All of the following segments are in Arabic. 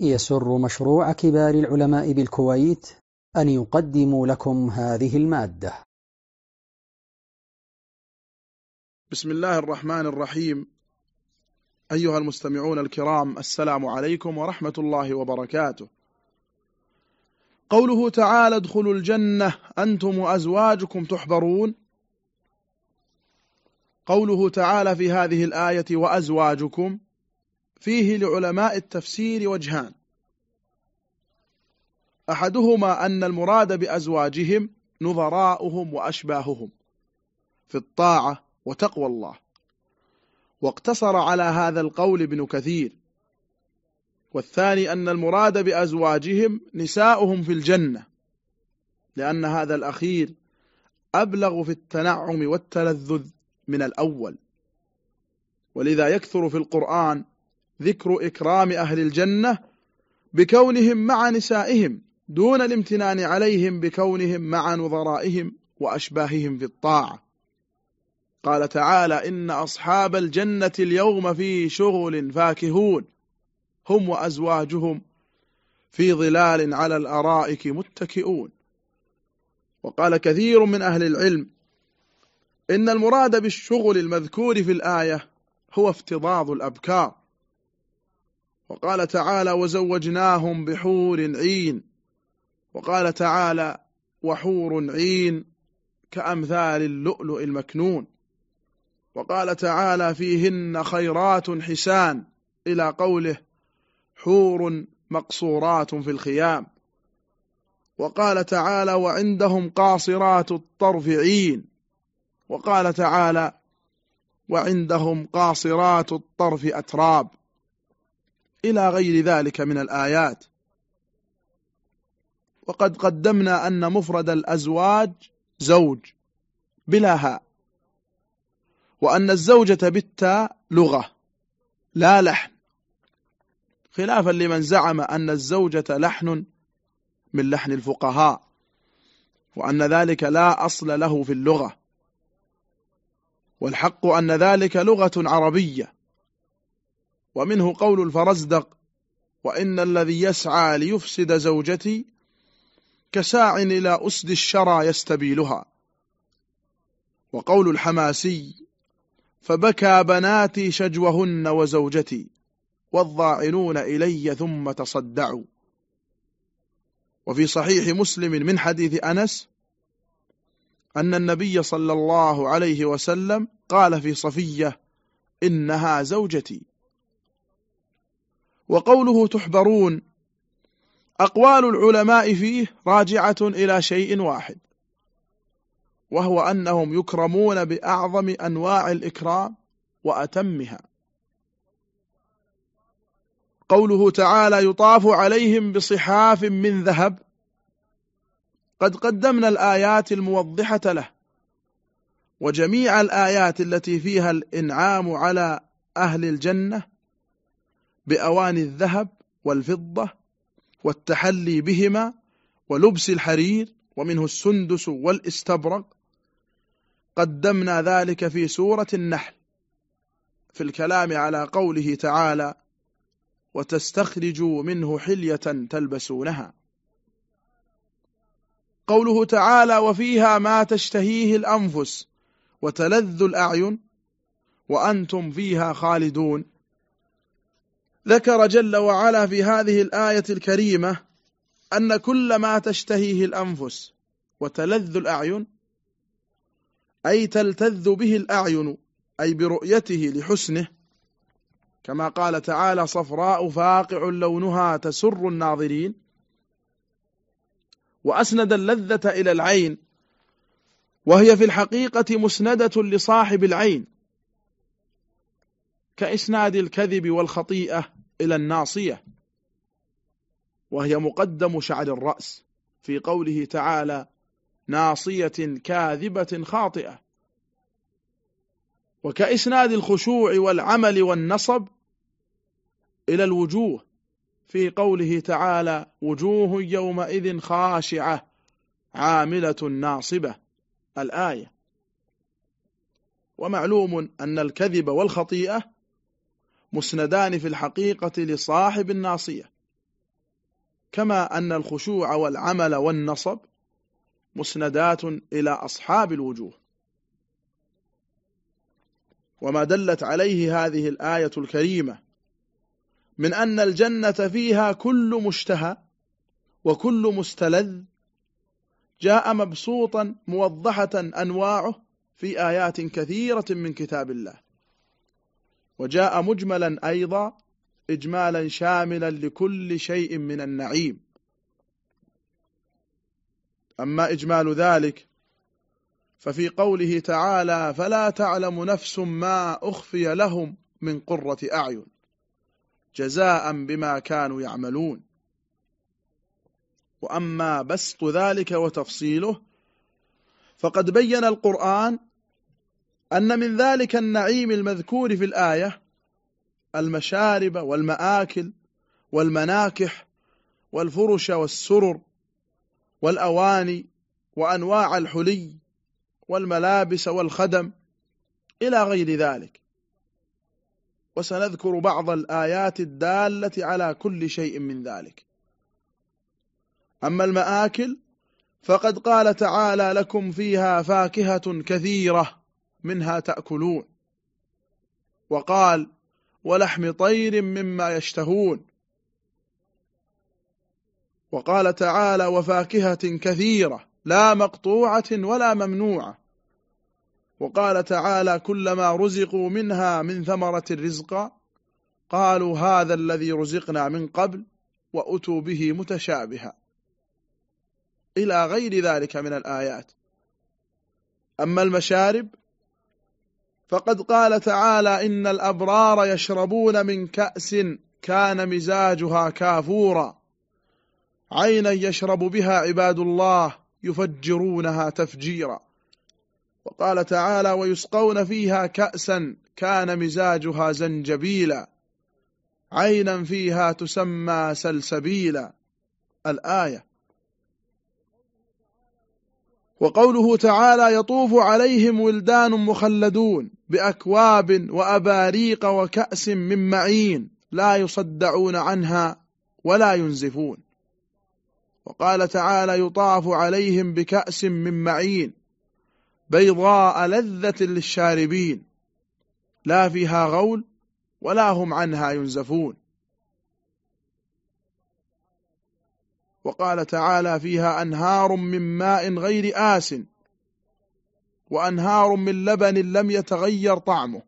يسر مشروع كبار العلماء بالكويت أن يقدم لكم هذه المادة. بسم الله الرحمن الرحيم. أيها المستمعون الكرام السلام عليكم ورحمة الله وبركاته. قوله تعالى ادخلوا الجنة أنتم وأزواجكم تحبرون قوله تعالى في هذه الآية وأزواجكم فيه لعلماء التفسير وجهان. أحدهما أن المراد بأزواجهم نظراؤهم وأشباههم في الطاعة وتقوى الله. واقتصر على هذا القول ابن كثير. والثاني أن المراد بأزواجهم نساؤهم في الجنة لأن هذا الأخير أبلغ في التنعم والتلذذ من الأول. ولذا يكثر في القرآن ذكر إكرام أهل الجنة بكونهم مع نسائهم دون الامتنان عليهم بكونهم مع نظرائهم وأشباههم في الطاعة. قال تعالى إن أصحاب الجنة اليوم في شغل فاكهون. هم وأزواجهم في ظلال على الأرائك متكئون. وقال كثير من أهل العلم إن المراد بالشغل المذكور في الآية هو افتضاض الأبكار. وقال تعالى وزوجناهم بحور عين. وقال تعالى وحور عين كأمثال اللؤلؤ المكنون. وقال تعالى فيهن خيرات حسان إلى قوله حور مقصورات في الخيام. وقال تعالى وعندهم قاصرات الطرف عين. وقال تعالى وعندهم قاصرات الطرف أتراب. إلى غير ذلك من الآيات. وقد قدمنا أن مفرد الأزواج زوج بلا هاء وأن الزوجة بالتاء لغة لا لحن. خلافا لمن زعم أن الزوجة لحن من لحن الفقهاء وأن ذلك لا أصل له في اللغة. والحق أن ذلك لغة عربية. ومنه قول الفرزدق وإن الذي يسعى ليفسد زوجتي كساع إلى أسد الشرى يستبيلها. وقول الحماسي فبكى بناتي شجوهن وزوجتي والضاعنون إلي ثم تصدعوا. وفي صحيح مسلم من حديث أنس أن النبي صلى الله عليه وسلم قال في صفية إنها زوجتي. وقوله تحبرون. أقوال العلماء فيه راجعة إلى شيء واحد وهو أنهم يكرمون بأعظم أنواع الإكرام وأتمها. قوله تعالى يطاف عليهم بصحاف من ذهب. قد قدمنا الآيات الموضحة له وجميع الآيات التي فيها الإنعام على أهل الجنة بأواني الذهب والفضة والتحلي بهما ولبس الحرير ومنه السندس والإستبرق. قدمنا ذلك في سورة النحل في الكلام على قوله تعالى وتستخرجوا منه حلية تلبسونها قوله تعالى وفيها ما تشتهيه الأنفس وتلذ الأعين وأنتم فيها خالدون ذكر جل وعلا في هذه الآية الكريمة أن كل ما تشتهيه الأنفس وتلذ الأعين أي تلتذ به الأعين أي برؤيته لحسنه كما قال تعالى صفراء فاقع لونها تسر الناظرين وأسند اللذة إلى العين وهي في الحقيقة مسندة لصاحب العين كإسناد الكذب والخطيئة إلى الناصية وهي مقدم شعر الرأس في قوله تعالى ناصية كاذبة خاطئة. وكإسناد الخشوع والعمل والنصب إلى الوجوه في قوله تعالى وجوه يومئذ خاشعة عاملة ناصبة. الآية ومعلوم أن الكذب والخطيئة مسندان في الحقيقة لصاحب الناصية. كما أن الخشوع والعمل والنصب مسندات إلى أصحاب الوجوه. وما دلت عليه هذه الآية الكريمة من أن الجنة فيها كل مشتهى وكل مستلذ جاء مبسوطا موضحة أنواعه في آيات كثيرة من كتاب الله. وجاء مجملا أيضا إجمالا شاملا لكل شيء من النعيم. أما إجمال ذلك ففي قوله تعالى فلا تعلم نفس ما أخفي لهم من قرة أعين جزاء بما كانوا يعملون. وأما بسط ذلك وتفصيله فقد بين القرآن أن من ذلك النعيم المذكور في الآية المشارب والمآكل والمناكح والفرش والسرر والأواني وأنواع الحلي والملابس والخدم إلى غير ذلك. وسنذكر بعض الآيات الدالة على كل شيء من ذلك. أما المآكل فقد قال تعالى لكم فيها فاكهة كثيرة. منها تأكلون. وقال ولحم طير مما يشتهون. وقال تعالى وفاكهة كثيرة لا مقطوعة ولا ممنوعة. وقال تعالى كلما رزقوا منها من ثمرة رزقا قالوا هذا الذي رزقنا من قبل وأتوا به متشابها. إلى غير ذلك من الآيات. أما المشارب فقد قال تعالى إن الأبرار يشربون من كأس كان مزاجها كافورا. عينا يشرب بها عباد الله يفجرونها تفجيرا. وقال تعالى ويسقون فيها كأسا كان مزاجها زنجبيلا. عينا فيها تسمى سلسبيلا. الآية. وقوله تعالى يطوف عليهم ولدان مخلدون بأكواب وأباريق وكأس من معين لا يصدعون عنها ولا ينزفون. وقال تعالى يطاف عليهم بكأس من معين بيضاء لذة للشاربين. لا فيها غول ولا هم عنها ينزفون. وقال تعالى فيها أنهار من ماء غير آس وأنهار من لبن لم يتغير طعمه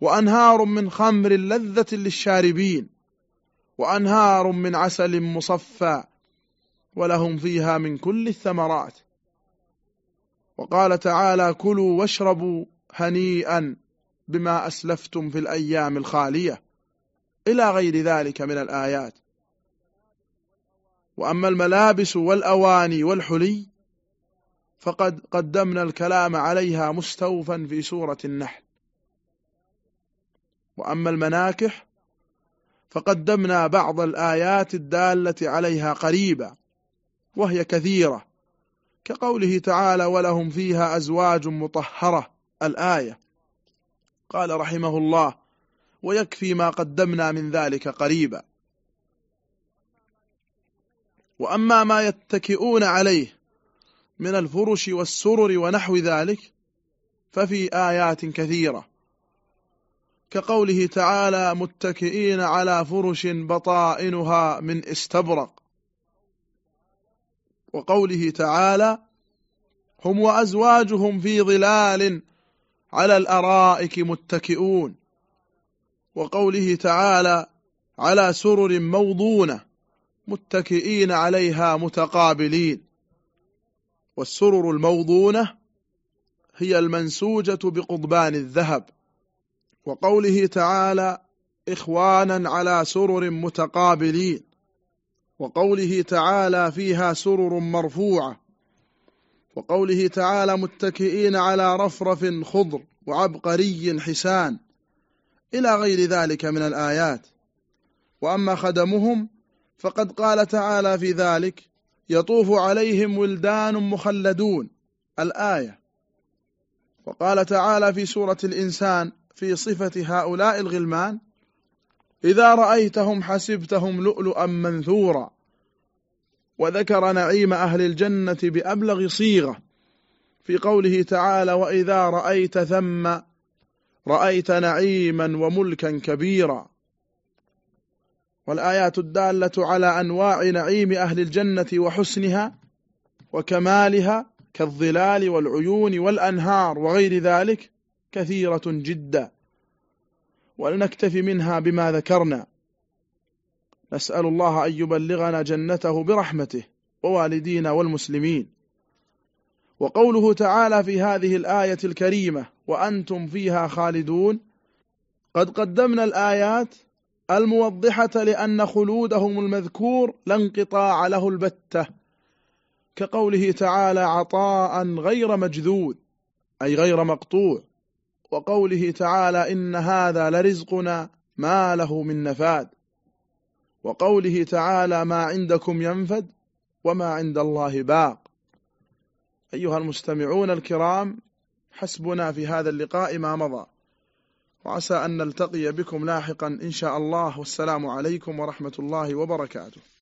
وأنهار من خمر لذة للشاربين وأنهار من عسل مصفى ولهم فيها من كل الثمرات وقال تعالى كلوا واشربوا هنيئا بما أسلفتم في الأيام الخالية إلى غير ذلك من الآيات وأما الملابس والأواني والحلي فقد قدمنا الكلام عليها مستوفا في سورة النحل. وأما المناكح فقدمنا بعض الآيات الدالة عليها قريبا وهي كثيرة كقوله تعالى ولهم فيها أزواج مطهرة. الآية. قال رحمه الله ويكفي ما قدمنا من ذلك قريبا. وأما ما يتكئون عليه من الفرش والسرر ونحو ذلك ففي آيات كثيرة. كقوله تعالى متكئين على فرش بطائنها من استبرق. وقوله تعالى هم وأزواجهم في ظلال على الأرائك متكئون. وقوله تعالى على سرر موضونة متكئين عليها متقابلين. والسرر الموضونة هي المنسوجة بقضبان الذهب. وقوله تعالى إخوانا على سرر متقابلين. وقوله تعالى فيها سرر مرفوعة. وقوله تعالى متكئين على رفرف خضر وعبقري حسان. إلى غير ذلك من الآيات. وأما خدمهم فقد قال تعالى في ذلك يطوف عليهم ولدان مخلدون. الآية. وقال تعالى في سورة الإنسان في صفة هؤلاء الغلمان إذا رأيتهم حسبتهم لؤلؤا منثورا وذكر نعيم أهل الجنة بأبلغ صيغة. في قوله تعالى وإذا رأيت ثم رأيت نعيما وملكا كبيرا. والآيات الدالة على أنواع نعيم أهل الجنة وحسنها وكمالها كالظلال والعيون والأنهار وغير ذلك كثيرة جدا. ولنكتفي منها بما ذكرنا. نسأل الله أن يبلغنا جنته برحمته ووالدينا والمسلمين. وقوله تعالى في هذه الآية الكريمة وأنتم فيها خالدون قد قدمنا الآيات الموضحة لأن خلودهم المذكور لا انقطاع له البتة كقوله تعالى عطاء غير مجذود أي غير مقطوع وقوله تعالى إن هذا لرزقنا ما له من نفاد وقوله تعالى ما عندكم ينفد وما عند الله باق. أيها المستمعون الكرام حسبنا في هذا اللقاء ما مضى. وعسى أن نلتقي بكم لاحقا إن شاء الله. والسلام عليكم ورحمة الله وبركاته.